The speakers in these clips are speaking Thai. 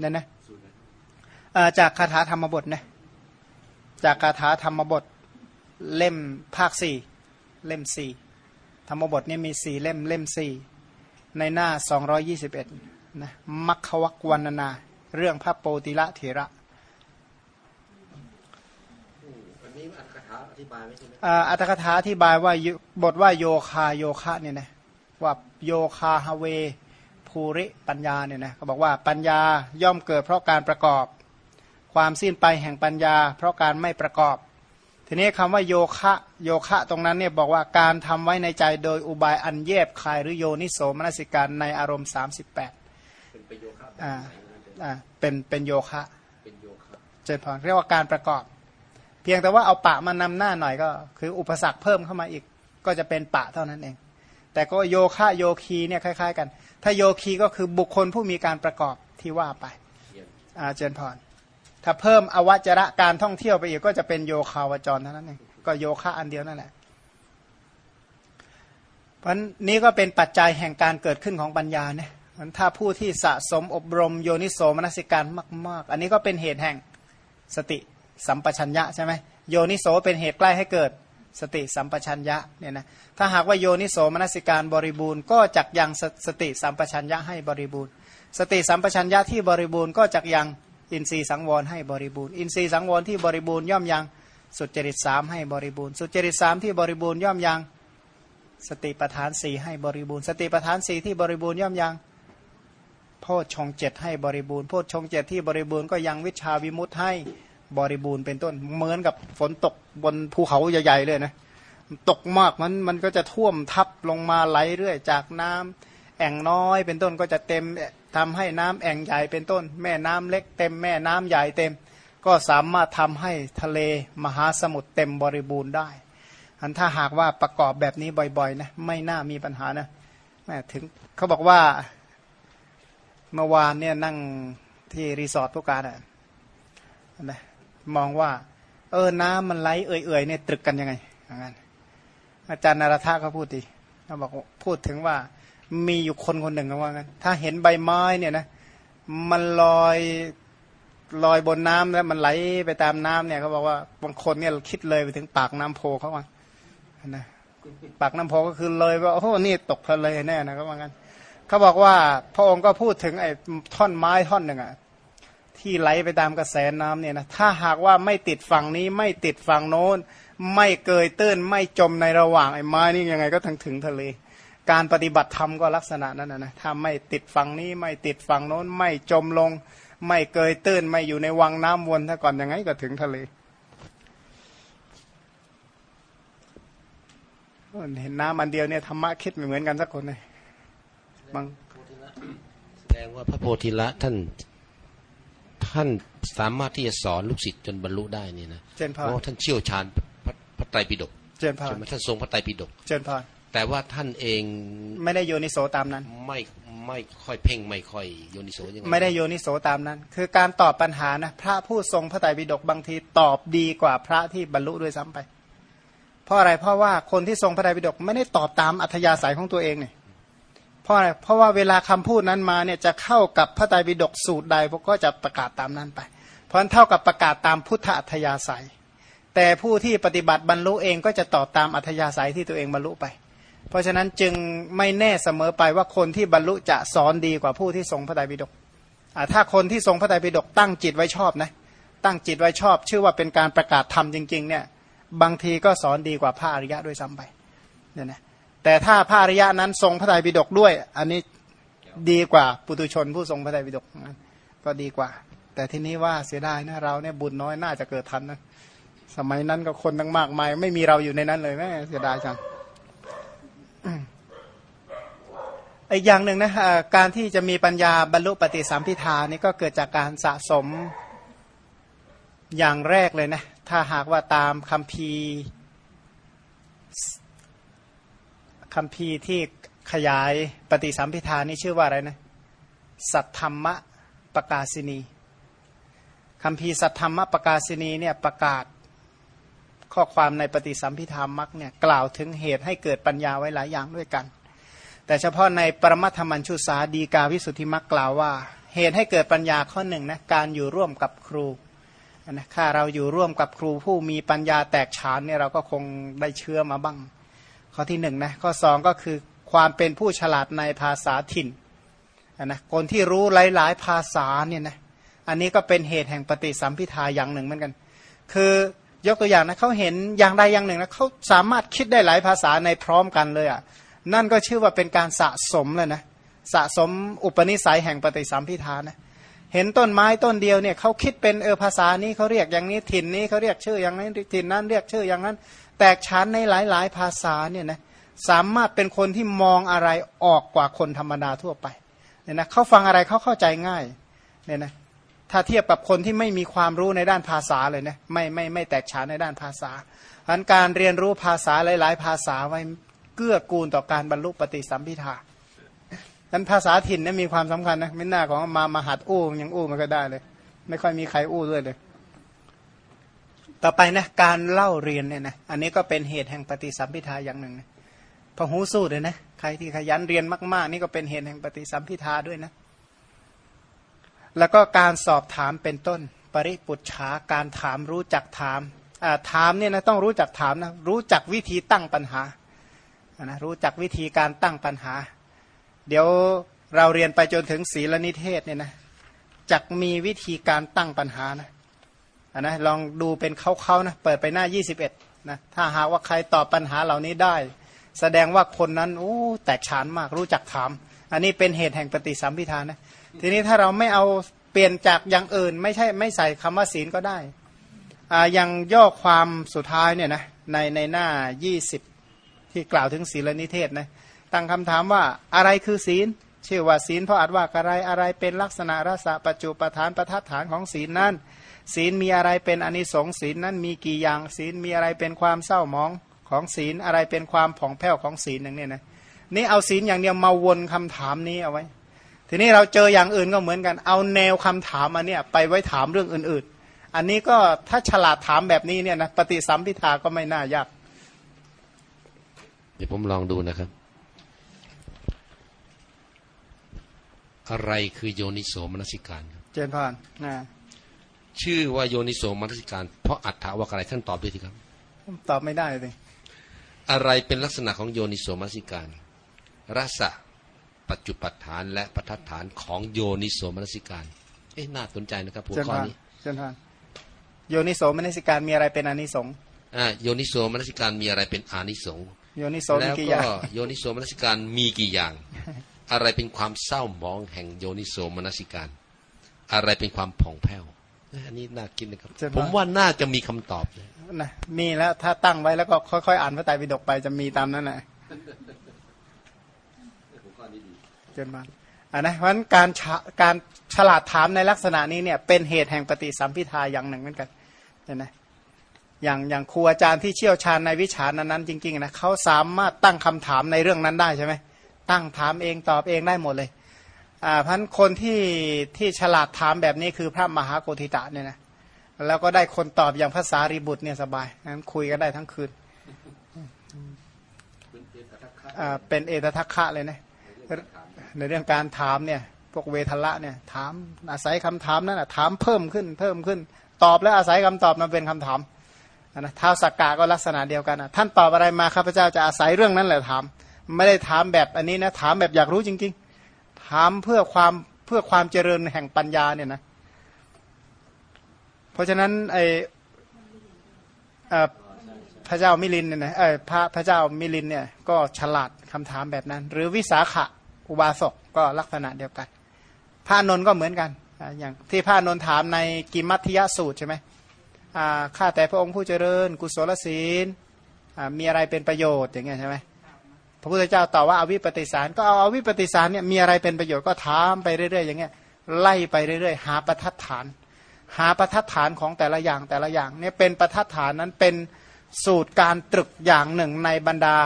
เนี่ยนะจากคาถาธรรมบทนะจากคาถาธรรมบทเล่มภาคสี่เล่มสี่ธรรมบทนี่มีสี่เล่มเล่มสี่ในหน้าสองยี่สิบเอ็ดนะมัคควักวันนา เรื่องพระโปติละเถระอันนี้อัตถกถาอธิบายไม่ใช่ไหมอัตถกถาอธิบายว่าบทว่าโยคาโยคะเนี่ยนะว่าโยคาฮเว ภูริปัญญาเนี่ยนะเขาบอกว่าปัญญาย่อมเกิดเพราะการประกอบ ความสิ้นไปแห่งปัญญา เพราะการไม่ประกอบ ทีนี้คำว่าโยคะโยคะตรงนั้นเนี่ยบอกว่าการทำไว้ในใจโดยอุบายอันเยบคายหรือโยนิโสมนสิการในอารมณ์ 38เป็นประโยคะอ่าอ่าเป็นเป็นโยคะเป็นโยคะเจริญพรเรียกว่าการประกอบ เพียงแต่ว่าเอาปะมานำหน้าหน่อยก็ คืออุปสรรคเพิ่มเข้ามาอีก ก็จะเป็นปะเท่านั้นเองแต่ก็โยคะโยคีเนี่ยคล้าย ๆ กัน ถ้าโยคีก็คือบุคคลผู้มีการประกอบที่ว่าไปอาเจนพรถ้าเพิ่มอวัจระการท่องเที่ยวไปอีกก็จะเป็นโยคาวจรเท่านั้นเองก็โยคะอันเดียวนั่นแหละเพราะนี้ก็เป็นปัจจัยแห่งการเกิดขึ้นของปัญญาเนี่ยถ้าผู้ที่สะสมอบรมโยนิโสมนสิการมาก ๆ อันนี้ก็เป็นเหตุแห่งสติสัมปชัญญะใช่ไหมโยนิโสเป็นเหตุใกล้ให้เกิด สติสัมปชัญญะเนี่ยนะถ้าหากว่าโยนิโสมนสิการบริบูรณ์ก็จักยังสติสัมปชัญญะให้บริบูรณ์ สติสัมปชัญญะที่บริบูรณ์ก็จักยังอินทรียสังวรให้บริบูรณ์ อินทรียสังวรที่บริบูรณ์ย่อมยังสุจริตสามให้บริบูรณ์ สุจริตสามที่บริบูรณ์ย่อมยังสติปัฏฐานสี่ให้บริบูรณ์ สติปัฏฐานสี่ที่บริบูรณ์ย่อมยังโพชฌงเจ็ดให้บริบูรณ์โพชฌงเจ็ดที่บริบูรณ์ก็ยังวิชาวิมุตให้ บริบูรณ์เป็นต้นเหมือนกับฝนตกบนภูเขาใหญ่ๆเลยนะตกมากมันมันก็จะท่วมทับลงมาไหลเรื่อยจากน้ำแอ่งน้อยเป็นต้นก็จะเต็มทำให้น้ำแอ่งใหญ่เป็นต้น แม่น้ำเล็กเต็มแม่น้ำใหญ่เต็ม ก็สามารถทำให้ทะเลมหาสมุทรเต็มบริบูรณ์ได้ อันถ้าหากว่าประกอบแบบนี้บ่อยๆนะไม่น่ามีปัญหานะแม่ถึงเขาบอกว่าเมื่อวานเนี่ยนั่งที่รีสอร์ทพวกการอะนะ มองว่า เออน้ำมันไหลเอื่อยๆเนี่ยตรึกกันยังไงอย่างนั้นอาจารย์นารธาเขาพูดดีเขาบอกพูดถึงว่า มีอยู่คนคนหนึ่งว่างั้นถ้าเห็นใบไม้เนี่ยนะมันลอยลอยบนน้ำแล้วมันไหลไปตามน้ำเนี่ยเขาบอกว่าบางคนเนี่ยคิดเลยไปถึงปากน้ำโพเขาว่านะปากน้ำโพก็คือเลยว่าโอ้โหนี่ตกทะเลแน่นะเขาว่างั้นเขาบอกว่าพระองค์ก็พูดถึงไอ้ท่อนไม้ท่อนหนึ่งอะ ที่ไหลไปตามกระแสน้ำเนี่ยนะถ้าหากว่าไม่ติดฝั่งนี้ไม่ติดฝั่งโน้น ไม่เกยตื้นไม่จมในระหว่างไอ้ไม้นี่ยังไงก็ถึงถึงทะเล การปฏิบัติธรรมก็ลักษณะนั้นนะถ้าไม่ติดฝั่งนี้ไม่ติดฝั่งโน้น ไม่จมลง ไม่เกยตื้นไม่อยู่ในวังน้ำวนถ้าก่อนยังไงก็ถึงทะเลเห็นน้ำอันเดียวเนี่ยธรรมะคิดไม่เหมือนกันสักคนเลยบางแสดงว่าพระโพธิละท่าน ท่านสามารถที่จะสอนลูกศิษย์จนบรรลุได้นี่นะเพราะท่านเชี่ยวชาญพระไตรปิฎกเจนพานท่านทรงพระไตรปิฎกเจนพานแต่ว่าท่านเองไม่ได้โยนิโสตามนั้น ไม่ไม่ค่อยเพ่งไม่ค่อยโยนิโสยังไงไม่ได้โยนิโสตามนั้น คือการตอบปัญหานะพระผู้ทรงพระไตรปิฎกบางทีตอบดีกว่าพระที่บรรลุด้วยซ้ำไป เพราะอะไรเพราะว่าคนที่ทรงพระไตรปิฎกไม่ได้ตอบตามอัธยาศัยของตัวเองเนี่ยเพ ราะอะไรเพราะว่าเวลาคำพูดนั้นมาเนี่ยจะเข้ากับพระไตรปิฎกสูตรใดพวกก็จะประกาศตามนั้นไป เพราะนั้นเท่ากับประกาศตามพุทธอัธยาศัย แต่ผู้ที่ปฏิบัติบรรลุเองก็จะตอบตามอัธยาศัยที่ตัวเองบรรลุไป เพราะฉะนั้นจึงไม่แน่เสมอไปว่าคนที่บรรลุจะสอนดีกว่าผู้ที่ทรงพระไตรปิฎกถ้าคนที่ทรงพระไตรปิฎกตั้งจิตไว้ชอบนะตั้งจิตไว้ชอบ ชื่อว่าเป็นการประกาศธรรมจริงๆเนี่ยบางทีก็สอนดีกว่าพระอริยะด้วยซ้ำไปเนี่ยนะ แต่ถ้าพระอริยะนั้นทรงพระไตรปิฎกด้วย อันนี้ดีกว่าปุตุชนผู้ทรงพระไตรปิฎกก็ดีกว่า แต่ที่นี้ว่าเสียดายนะเราเนี่ยบุญน้อยน่าจะเกิดทันนะสมัยนั้นก็คนตั้งมากมาย ไม่มีเราอยู่ในนั้นเลยแม่เสียดายจังอีกอย่างหนึ่งนะการที่จะมีปัญญาบรรลุปฏิสัมพิทานี่ก็เกิดจากการสะสมอย่างแรกเลยนะ ถ้าหากว่าตามคำพี คำพีที่ขยายปฏิสัมพิทานี่ชื่อว่าอะไรนะ สัทธรรมะประกาศินีคำพีสัทธรรมะประกาศินีเนี่ยประกาศข้อความในปฏิสัมพิธามักเนี่ยกล่าวถึงเหตุให้เกิดปัญญาไว้หลายอย่างด้วยกัน แต่เฉพาะในปรมัตถมัญชุสาดีกาวิสุทธิมักกล่าวว่า เหตุให้เกิดปัญญาข้อหนึ่งนะการอยู่ร่วมกับครูนะถ้าเราอยู่ร่วมกับครูผู้มีปัญญาแตกฉานเนี่ยเราก็คงได้เชื่อมาบ้าง ข้อที่หนึ่งนะข้อสองก็คือความเป็นผู้ฉลาดในภาษาถิ่นนะคนที่รู้หลาย ๆ ภาษาเนี่ยนะอันนี้ก็เป็นเหตุแห่งปฏิสัมพิทาอย่างหนึ่งเหมือนกัน คือยกตัวอย่างนะเขาเห็นอย่างใดอย่างหนึ่งนะเขาสามารถคิดได้หลายภาษาในพร้อมกันเลยอะ่ะนั่นก็ชื่อว่าเป็นการสะสมเลยนะสะสมอุปนิสัยแห่งปฏิสัมพิทานะเห็นต้นไม้ต้นเดียวเนี่ยเขาคิดเป็นเออภาษานี้เขาเรียกอย่างนี้ถิ่นนี้เขาเรียกชื่ออย่างนี้ถิ่นนั้นเรียกชื่ออย่างนั้น แตกชันในหลาย ๆ ภาษาเนี่ยนะสามารถเป็นคนที่มองอะไรออกกว่าคนธรรมดาทั่วไปเนี่ยนะเขาฟังอะไรเขาเข้าใจง่ายเนี่ยนะถ้าเทียบกับคนที่ไม่มีความรู้ในด้านภาษาเลยนะไม่ไม่ไม่แตกฉานในด้านภาษาอันการเรียนรู้ภาษาหลาย ๆ ภาษาไว้เกื้อกูลต่อการบรรลุปฏิสัมพิทานั้นภาษาถิ่นนี่มีความสำคัญนะไม่น่าของมามาหัดอู้ยังอู้มันก็ได้เลย ไม่ค่อยมีใครอู้ด้วยเลย ต่อไปนะการเล่าเรียนเนี่ยนะอันนี้ก็เป็นเหตุแห่งปฏิสัมพิทาอย่างหนึ่งนะพหูสูตรเลยนะใครที่ขยันเรียนมาก ๆ นี่ก็เป็นเหตุแห่งปฏิสัมพิทาด้วยนะ แล้วก็การสอบถามเป็นต้น ปริปุจฉาการถามรู้จักถามถามเนี่ยนะต้องรู้จักถามนะรู้จักวิธีตั้งปัญหานะรู้จักวิธีการตั้งปัญหา เดี๋ยวเราเรียนไปจนถึงศีลนิเทศเนี่ยนะจักมีวิธีการตั้งปัญหานะ นะลองดูเป็นเขาๆนะเปิดไปหน้า 21นะถ้าหากว่าใครตอบปัญหาเหล่านี้ได้ แสดงว่าคนนั้นโอ้แตกฉานมากรู้จักถาม อันนี้เป็นเหตุแห่งปฏิสัมพิธานนะทีนี้ถ้าเราไม่เอาเปลี่ยนจากอย่างอื่น ไม่ใช่ไม่ใส่คำว่าศีลก็ได้อ่ายังย่อความสุดท้ายเนี่ยนะในในหน้า 20 ที่กล่าวถึงศีลนิเทศนะตั้งคำถามว่าอะไรคือศีลชื่อว่าศีลเพราะอาจว่าอะไรอะไรเป็นลักษณะรสะปัจจุปทานประทัดฐานของศีลนั้น ศีลมีอะไรเป็นอนิสงส์ศีลนั้นมีกี่อย่าง ศีลมีอะไรเป็นความเศร้ามองของศีลอะไรเป็นความผ่องแผ้วของศีลอย่างนี้นะนี่เอาศีลอย่างเดียวมาวนคำถามนี้เอาไว้ ทีนี้เราเจออย่างอื่นก็เหมือนกัน เอาแนวคำถามอันเนี้ยไปไว้ถามเรื่องอื่น ๆ อันนี้ก็ถ้าฉลาดถามแบบนี้เนี่ยนะปฏิสัมพิทาก็ไม่น่ายากเดี๋ยวผมลองดูนะครับ อะไรคือโยนิโสมนสิการครับ เจนพานนะ ชื่อว่าโยนิโสมนสิการ เพราะอัตถาวอะไรท่านตอบด้วยทีครับ ตอบไม่ได้เลยอะไรเป็นลักษณะของโยนิโสมนสิการรสะปัจจุปัฏฐานและปัฏฐานของโยนิโสมนสิการ เอ๊ะน่าสนใจนะครับหัวข้อนี้เช่นท่านโยนิโสมนสิการมีอะไรเป็นอานิสงส์อ่าโยนิโสมนสิการมีอะไรเป็นอานิสงส์โยนิโสแล้วก็โยนิโสมนสิการมีกี่อย่าง อะไรเป็นความเศร้าหมองแห่งโยนิโสมนสิการ อะไรเป็นความผ่องแผ้ว อันนี้น่ากินนะครับ ผมว่าน่าจะมีคำตอบนะมีแล้วถ้าตั้งไว้แล้วก็ค่อยๆ อ่านพระไตรปิฎกไปจะมีตามนั้นแหละเจนมาอันนะเพราะฉะนั้นการการฉลาดถามในลักษณะนี้เนี่ย เป็นเหตุแห่งปฏิสัมพิทาอย่างหนึ่งเหมือนกันเห็นไหมอย่างอย่างครูอาจารย์ที่เชี่ยวชาญในวิชานั้นๆจริงๆนะเขาสามารถตั้งคำถามในเรื่องนั้นได้ใช่ไหมตั้งถามเองตอบเองได้หมดเลย อ่าพันคนที่ที่ฉลาดถามแบบนี้คือพระมหาโกธิตะเนี่ยนะแล้วก็ได้คนตอบอย่างภาษารีบุตรเนี่ยสบายนั้นคุยกันได้ทั้งคืนอ่าเป็นเอตทัคคะเลยนะในเรื่องการถามเนี่ยพวกเวทละเนี่ยถามอาศัยคำถามนั้นนะถามเพิ่มขึ้นเพิ่มขึ้น ตอบแล้วอาศัยคำตอบนั้นเป็นคำถามนะท้าวสักกะก็ลักษณะเดียวกันนะท่านตอบอะไรมาข้าพเจ้าจะอาศัยเรื่องนั้นแหละถาม ไม่ได้ถามแบบอันนี้นะถามแบบอยากรู้จริงๆามเพื่อความเพื่อความเจริญแห่งปัญญาเนี่ยนะเพราะฉะนั้นไอพระเจ้ามิลินเนี่ยนะเออพระพระเจ้ามิลินเนี่ยก็ฉลาดคำถามแบบนั้น หรือวิสาขะอุบาสกก็ลักษณะเดียวกัน พระนนท์ก็เหมือนกันอย่างที่พระนนท์ถามในกิมมัติยสูตรใช่ไหมข้าแต่พระองค์ผู้เจริญ กุศลศีลมีอะไรเป็นประโยชน์อย่างเงี้ยใช่ไหม พระพุทธเจ้าตอบว่าอาวิปปิสารก็เอาอาวิปปิสารเนี่ยมีอะไรเป็นประโยชน์ก็ถามไปเรื่อยๆอย่างเงี้ยไล่ไปเรื่อยๆ หาประทัดฐาน หาประทัดฐานของแต่ละอย่างแต่ละอย่างเนี่ยเป็นประทัดฐานนั้นเป็นสูตรการตรึกอย่างหนึ่งในบรรดา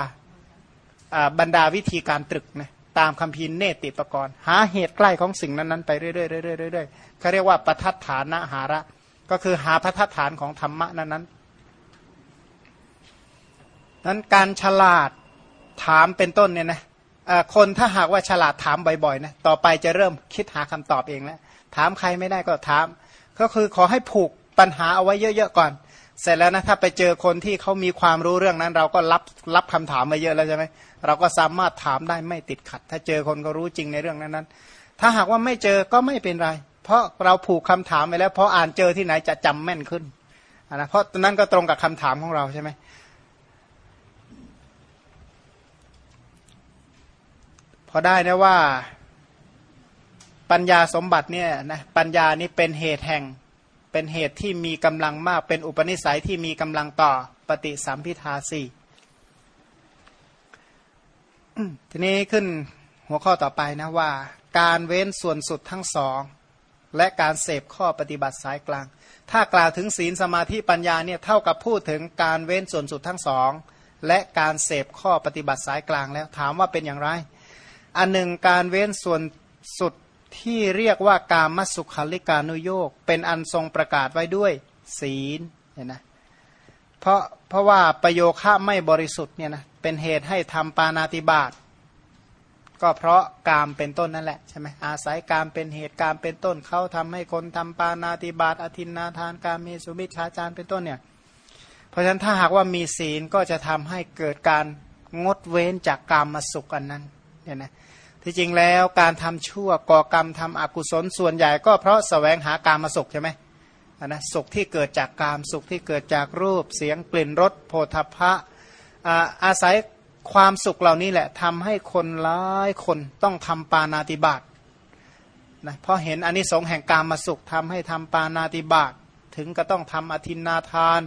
บรรดาวิธีการตรึกนะตามคำพีเนติปกรณ์ หาเหตุใกล้ของสิ่งนั้นๆไปเรื่อยๆเรื่อยๆเรื่อยๆเขาเรียกว่าประทัดฐานะหาระ ก็คือหาพระทัดฐานของธรรมะนั้นนั้นนั้นการฉลาด ถามเป็นต้นเนี่ยนะคนถ้าหากว่าฉลาดถามบ่อยๆนะต่อไปจะเริ่มคิดหาคำตอบเองแล้วถามใครไม่ได้ก็ถาม ก็คือขอให้ผูกปัญหาเอาไว้เยอะๆก่อน เสร็จแล้วนะถ้าไปเจอคนที่เขามีความรู้เรื่องนั้น เราก็รับรับคำถามมาเยอะแล้วใช่ไหมเราก็สามารถถามได้ไม่ติดขัด ถ้าเจอคนก็รู้จริงในเรื่องนั้นๆ ถ้าหากว่าไม่เจอก็ไม่เป็นไร เพราะเราผูกคำถามไปแล้วพออ่านเจอที่ไหนจะจำแม่นขึ้นนะเพราะนั้นก็ตรงกับคำถามของเราใช่ไหม พอได้นะว่าปัญญาสมบัติเนี่ยนะปัญญานี่เป็นเหตุแห่งเป็นเหตุที่มีกำลังมาก เป็นอุปนิสัยที่มีกำลังต่อปฏิสัมพิทาสี่ทีนี้ขึ้นหัวข้อต่อไปนะว่า การเว้นส่วนสุดทั้งสอง และการเสพข้อปฏิบัติสายกลาง ถ้ากล่าวถึงศีลสมาธิปัญญาเนี่ยเท่ากับพูดถึงการเว้นส่วนสุดทั้งสอง และการเสพข้อปฏิบัติสายกลางแล้วถามว่าเป็นอย่างไร อันหนึ่งการเว้นส่วนสุดที่เรียกว่าการมัสุขลิกานุโยกเป็นอันทรงประกาศไว้ด้วยศีลเห็นนะเพราะเพราะว่าประโยคะไม่บริสุทธิ์เนี่ยนะเป็นเหตุให้ทำปานาติบาตก็เพราะกามเป็นต้นนั่นแหละใช่ไหมอาศัยกามเป็นเหตุการเป็นต้นเขาทำให้คนทำปานาติบาตอธินนาทานการเมสุมิชาจารเป็นต้นเนี่ยเพราะฉะนั้นถ้าหากว่ามีศีลก็จะทำให้เกิดการงดเว้นจากกามมาสุกอันนั้น เนี่ยนะที่จริงแล้วการทำชั่วก่อกรรมทำอกุศลส่วนใหญ่ก็เพราะสแสวงหาการมาสุขใช่ไหมนะสุขที่เกิดจากกามสุขที่เกิดจากรูปเสียงกลิ่นรสโพธพะอาอาศัยความสุขเหล่านี้แหละทำให้คนร้ายคนต้องทำปานาติบาตนะเพราะเห็นอนนิสงส์แห่งการมาสุขทำให้ทำปานาติบาตถึงก็ต้องทำอธินนาทาน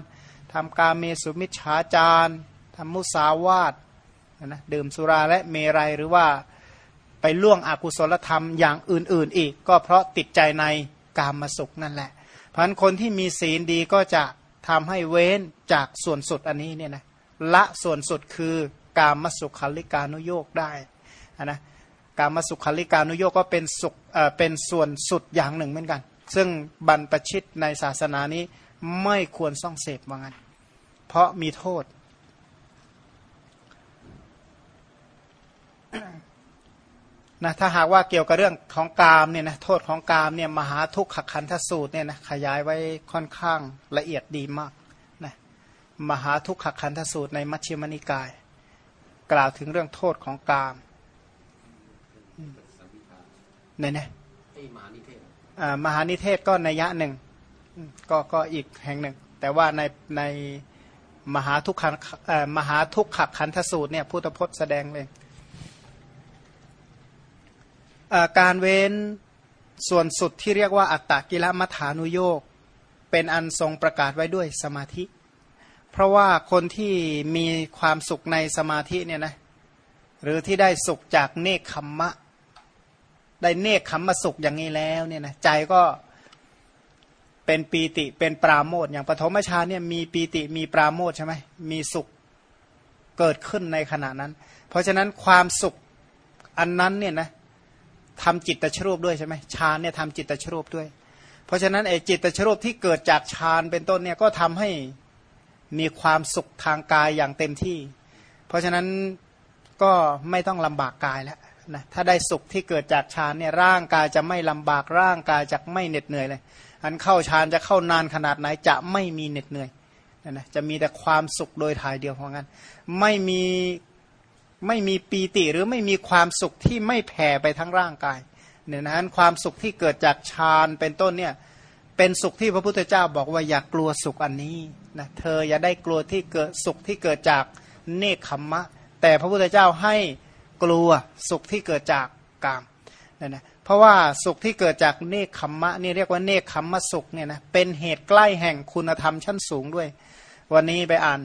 ทำกาเมสุมิชฌาจารทำมุสาวาต นะดื่มสุราและเมรัยหรือว่าไปล่วงอกุศลธรรมอย่างอื่นๆอีก ก็เพราะติดใจในกามสุขนั่นแหละเพราะ,ะนั้นคนที่มีศีลดีก็จะทำให้เว้นจากส่วนสุดอันนี้เนี่ยนะละส่วนสุดคือกามสุขลิกานุโยกได้นะกามสุขลิกานุโยกก็เป็นสุขเเป็นส่วนสุดอย่างหนึ่งเหมือนกัน ซึ่งบรรพชิตในศาสนานี้ไม่ควรส่องเสพว่างั้นเพราะมีโทษ นะถ้าหากว่าเกี่ยวกับเรื่องของกามเนี่ยนะโทษของกามเนี่ยมหาทุกขขันธสูตรเนี่ยนะขยายไว้ค่อนข้างละเอียดดีมากนะมหาทุกขขันธสูตรในมัชฌิมนิกาย กล่าวถึงเรื่องโทษของกามเนี่ยนะมหานิเทศก็ในยะหนึ่งก็ก็อีกแห่งหนึ่ง แต่ว่าในในมหาทุกขมหาทุกขขันธสูตรเนี่ยพุทธพจน์แสดงเลย การเว้นส่วนสุดที่เรียกว่าอัตตกิลมัฐานุโยกเป็นอันทรงประกาศไว้ด้วยสมาธิ เพราะว่าคนที่มีความสุขในสมาธิเนี่ยนะหรือที่ได้สุขจากเนคขมมะ ได้เนคขมมะสุขอย่างนี้แล้วเนี่ยนะใจก็เป็นปีติเป็นปราโมทอย่างปฐมฌานเนี่ยมีปีติมีปราโมทใช่ไหมมีสุขเกิดขึ้นในขณะนั้น เพราะฉะนั้นความสุขอันนั้นเนี่ยนะ ทำจิตตชรูปด้วยใช่ไหมฌานเนี่ยทำจิตตชรูปด้วย เพราะฉะนั้นไอ้จิตตชรูปที่เกิดจากฌานเป็นต้นเนี่ยก็ทำให้มีความสุขทางกายอย่างเต็มที่ เพราะฉะนั้นก็ไม่ต้องลำบากกายแล้วนะถ้าได้สุขที่เกิดจากฌานเนี่ยร่างกายจะไม่ลำบากร่างกายจะไม่เหน็ดเหนื่อยเลยอันเข้าฌานจะเข้านานขนาดไหนจะไม่มีเหน็ดเหนื่อยนะจะมีแต่ความสุขโดยถ่ายเดียวเพราะงั้น ไม่มี ไม่มีปีติหรือไม่มีความสุขที่ไม่แผ่ไปทั้งร่างกายเนี่ยนั้นความสุขที่เกิดจากฌานเป็นต้นเนี่ยเป็นสุขที่พระพุทธเจ้าบอกว่าอย่ากกลัวสุขอันนี้นะเธออย่าได้กลัวที่เกิดสุขที่เกิดจากเนคขมมะ แต่พระพุทธเจ้าให้กลัวสุขที่เกิดจากกามเนี่ยนะเพราะว่าสุขที่เกิดจากเนคขมมะนี่เรียกว่าเนคขมมะสุขเนี่ยนะเป็นเหตุใกล้แห่งคุณธรรมชั้นสูงด้วย วันนี้ไปอ่าน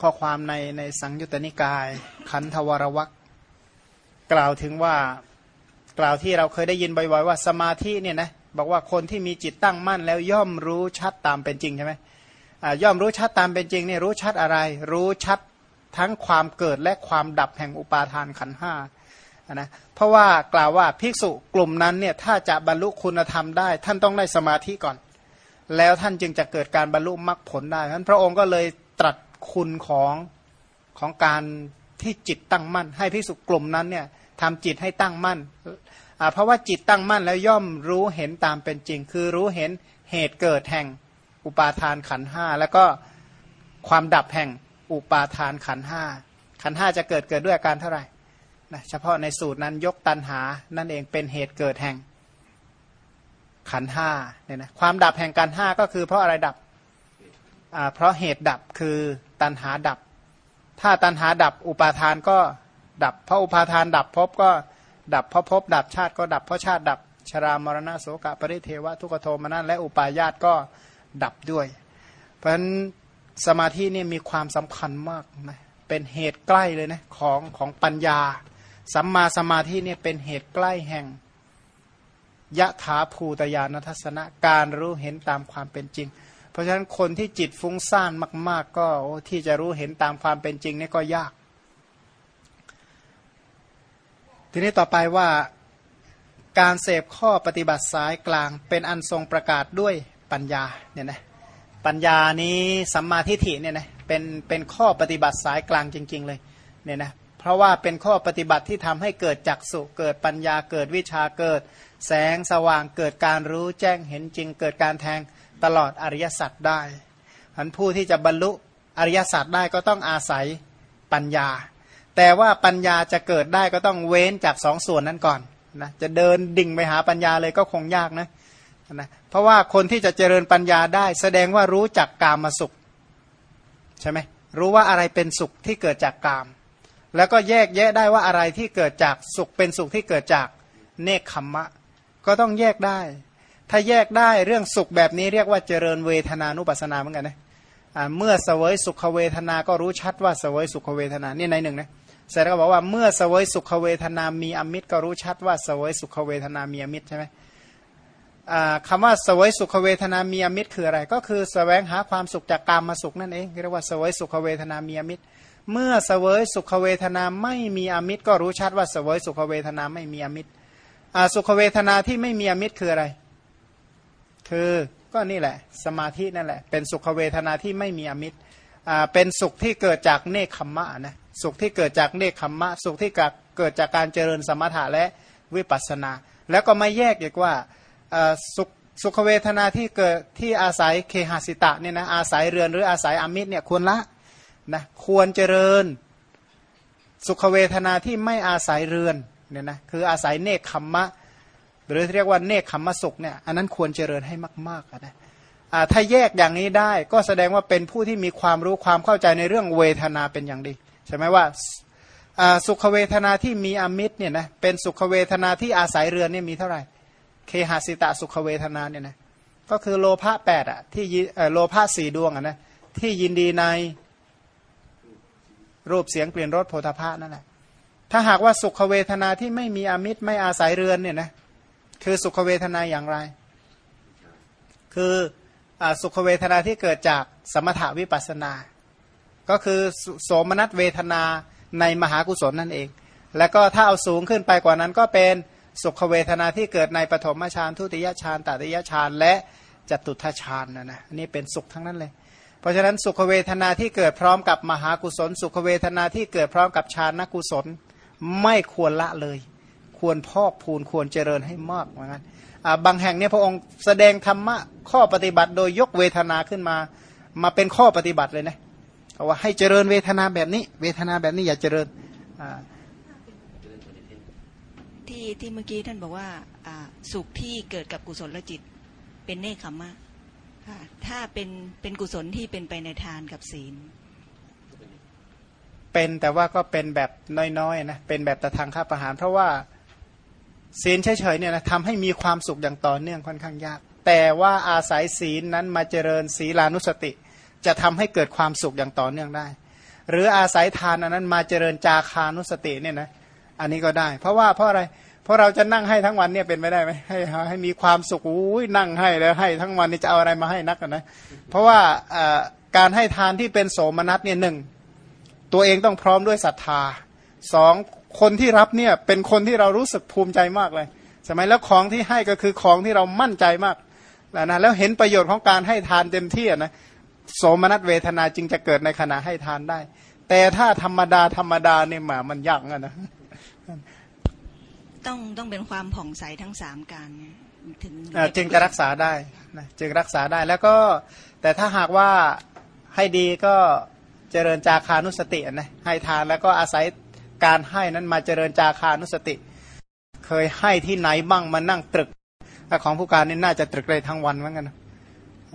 ข้อความในในสังยุตตนิกาย ขันธวรวักกล่าวถึงว่ากล่าวที่เราเคยได้ยินบ่อยๆว่าสมาธิเนี่ยนะบอกว่าคนที่มีจิตตั้งมั่นแล้วย่อมรู้ชัดตามเป็นจริงใช่ไหมย่อมรู้ชัดตามเป็นจริงเนี่ยรู้ชัดอะไร รู้ชัดทั้งความเกิดและความดับแห่งอุปาทานขันห้านะเพราะว่ากล่าวว่าภิกษุกลุ่มนั้นเนี่ยถ้าจะบรรลุคุณธรรมได้ ท่านต้องได้สมาธิก่อน แล้วท่านจึงจะเกิดการบรรลุมรรคผลได้ฉะนั้นพระองค์ก็เลยตรัส คุณของของการที่จิตตั้งมั่น ให้พิสุกลุ่มนั้นเนี่ยทำจิตให้ตั้งมั่นเพราะว่าจิตตั้งมั่นแล้วย่อมรู้เห็นตามเป็นจริง คือรู้เห็นเหตุเกิดแห่งอุปาทานขันห้าแล้วก็ความดับแห่งอุปาทานขันห้าขันห้าจะเกิดเกิดด้วยอาการเท่าไหร่นะเฉพาะในสูตรนั้นยกตันหานั่นเองเป็นเหตุเกิดแห่งขันห้าเนี่ยนะความดับแห่งการห้าก็คือเพราะอะไรดับเพราะเหตุดับคือ ตันหาดับ ถ้าตันหาดับ อุปาทานก็ดับ เพราะอุปาทานดับพบก็ดับเพราะพบดับชาติก็ดับเพราะชาติดับ ชรามรณะโสกะปริเทวะทุกโทมนันและอุปาญาตก็ดับด้วย เพราะฉะนั้นสมาธินี่มีความสำคัญมากนะเป็นเหตุใกล้เลยนะของของปัญญา สัมมาสมาธิเนี่ยเป็นเหตุใกล้แห่งยะถาภูตยานทัศนะการรู้เห็นตามความเป็นจริง เพราะฉะนั้นคนที่จิตฟุ้งซ่านมาก ๆ ก็ที่จะรู้เห็นตามความเป็นจริงนี่ก็ยาก ทีนี้ต่อไปว่าการเสพข้อปฏิบัติสายกลางเป็นอันทรงประกาศด้วยปัญญาเนี่ยนะปัญญานี้สัมมาทิฏฐิเนี่ยนะเป็นเป็นข้อปฏิบัติสายกลางจริง ๆ เลยเนี่ยนะเพราะว่าเป็นข้อปฏิบัติที่ทำให้เกิดจักสุเกิดปัญญาเกิดวิชาเกิด แสงสว่างเกิดการรู้แจ้งเห็นจริง เกิดการแทง ตลอดอริยสัจได้อันผู้ที่จะบรรลุอริยสัจได้ก็ต้องอาศัยปัญญา แต่ว่าปัญญาจะเกิดได้ก็ต้องเว้นจากสองส่วนนั้นก่อนนะจะเดินดิ่งไปหาปัญญาเลยก็คงยากนะนะเพราะว่าคนที่จะเจริญปัญญาได้ แสดงว่ารู้จักกามมาสุขใช่ไหมรู้ว่าอะไรเป็นสุขที่เกิดจากกาม แล้วก็แยกแยะได้ว่าอะไรที่เกิดจากสุขเป็นสุขที่เกิดจากเนคขมมะ ก็ต้องแยกได้ ถ้าแยกได้เรื่องสุขแบบนี้เรียกว่าเจริญเวทนานุปัสนาเหมือนกันนะเมื่อเสวยสุขเวทนาก็รู้ชัดว่าเสวยสุขเวทนานี่ในหนึ่งนะเสร็จแล้วก็บอกว่าเมื่อเสวยสุขเวทนามีอมิตรก็รู้ชัดว่าเสวยสุขเวทนามีอมิตรใช่ไหมคำว่าเสวยสุขเวทนามีอมิตรคืออะไร ก็คือแสวงหาความสุขจากกามมาสุขนั่นเองเรียกว่าเสวยสุขเวทนามีอมิตร เมื่อเสวยสุขเวทนาไม่มีอมิตร ก็รู้ชัดว่าเสวยสุขเวทนาไม่มีอมิตรสุขเวทนาที่ไม่มีอมิตรคืออะไร คือก็นี่แหละ สมาธินั่นแหละ เป็นสุขเวทนาที่ไม่มีอมิตรเป็นสุขที่เกิดจากเนคขมมะนะสุขที่เกิดจากเนคขมมะ สุขที่เกิดจากการเจริญสมถะและวิปัสสนา แล้วก็ไม่แยกอีกว่าสุขสุขเวทนาที่เกิดที่อาศัยเคหสิตะเนี่ยนะอาศัยเรือนหรืออาศัยอมิตรเนี่ยควรละนะควรเจริญ สุขเวทนาที่ไม่อาศัยเรือนเนี่ยนะคืออาศัยเนคขมมะ หรือเรียกว่าเนคขมมสุขเนี่ยอันนั้นควรเจริญให้มากๆนะถ้าแยกอย่างนี้ได้ก็แสดงว่าเป็นผู้ที่มีความรู้ความเข้าใจในเรื่องเวทนาเป็นอย่างดีใช่ไหมว่าสุขเวทนาที่มีอมิตรเนี่ยนะเป็นสุขเวทนาที่อาศัยเรือนเนี่ยมีเท่าไหร่ เคหสิตะสุขเวทนาเนี่ยนะก็คือโลภะแปดอะที่โลภะสี่ดวงอะนะที่ยินดีในรูปเสียงเปลี่ยนรสโพธาภะนั่นแหละถ้าหากว่าสุขเวทนาที่ไม่มีอมิตรไม่อาศัยเรือนเนี่ยนะ คือสุขเวทนาอย่างไร คืออสุขเวทนาที่เกิดจากสมถาวิปัสนา ก็คือโสมนัสเวทนาในมหากุศลนั่นเอง แล้วก็ถ้าเอาสูงขึ้นไปกว่านั้นก็เป็นสุขเวทนาที่เกิดในปฐมฌานทุติยฌานตติยฌานและจตุทฌานนะนะนี่เป็นสุขทั้งนั้นเลย เพราะฉะนั้นสุขเวทนาที่เกิดพร้อมกับมหากุศล สุขเวทนาที่เกิดพร้อมกับฌานนกุศล ไม่ควรละเลย ควรพอกพูนควรเจริญให้มากเหมือนกันบางแห่งเนี่ยพระองค์แสดงธรรมะข้อปฏิบัติ โดยยกเวทนาขึ้นมา มาเป็นข้อปฏิบัติเลยนะเขาว่าให้เจริญเวทนาแบบนี้ เวทนาแบบนี้อย่าเจริญที่ที่เมื่อกี้ท่านบอกว่าสุขที่เกิดกับกุศลจิต เป็นเนคขมะถ้าเป็นเป็นกุศลที่เป็นไปในทานกับศีล เป็นแต่ว่าก็เป็นแบบน้อยๆนะเป็นแบบตะทางข้าประหาร เพราะว่า ศีลเฉยๆเนี่ยนะทำให้มีความสุขอย่างต่อเนื่องค่อนข้างยาก แต่ว่าอาศัยศีลนั้นมาเจริญศีลานุสติ จะทำให้เกิดความสุขอย่างต่อเนื่องได้ หรืออาศัยทานอันนั้นมาเจริญจาคานุสติเนี่ยนะอันนี้ก็ได้ เพราะว่าเพราะอะไรเพราะเราจะนั่งให้ทั้งวันเนี่ยเป็นไปได้ไหมให้ให้มีความสุขอุ้ยนั่งให้แล้วให้ทั้งวันนี่จะเอาอะไรมาให้นักกันนะเพราะว่าการให้ทานที่เป็นโสมนัสเนี่ยหนึ่งตัวเองต้องพร้อมด้วยศรัทธาสอง คนที่รับเนี่ยเป็นคนที่เรารู้สึกภูมิใจมากเลยใช่ไหมแล้วของที่ให้ก็คือของที่เรามั่นใจมากนะแล้วเห็นประโยชน์ของการให้ทานเต็มที่นะโสมนัสเวทนาจึงจะเกิดในขณะให้ทานได้ แต่ถ้าธรรมดาธรรมดาเนี่ยหมามันยากนะต้องต้องเป็นความผ่องใสทั้งสามการเนี่ยถึงเอ่อจึงจะรักษาได้นะจึงรักษาได้แล้วก็แต่ถ้าหากว่าให้ดีก็เจริญจาคานุสตินะให้ทานแล้วก็อาศัย การให้นั้นมาเจริญจาคานุสติ เคยให้ที่ไหนบ้างมานั่งตรึกของผู้การนี่น่าจะตรึกได้ทั้งวันเหมือนกันนะ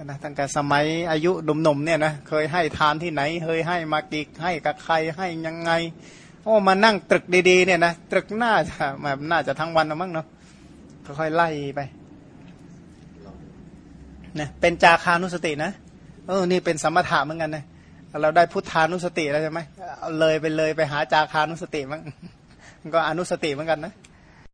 นะตั้งแต่สมัยอายุหนุ่มๆเนี่ยนะเคยให้ทานที่ไหน เคยให้มากี่ให้กับใครให้ยังไง โอ้มานั่งตรึกดีๆเนี่ยนะตรึกน่าจะแบบน่าจะทั้งวันนะมั้งเนาะค่อยๆไล่ไปนะเป็นจาคานุสตินะเออนี่เป็นสมถะเหมือนกันนะ เราได้พุทธานุสติแล้วใช่ไหมเลยไปเลยไปหาจาคานุสติมั้งมันก็อนุสติเหมือนกันนะ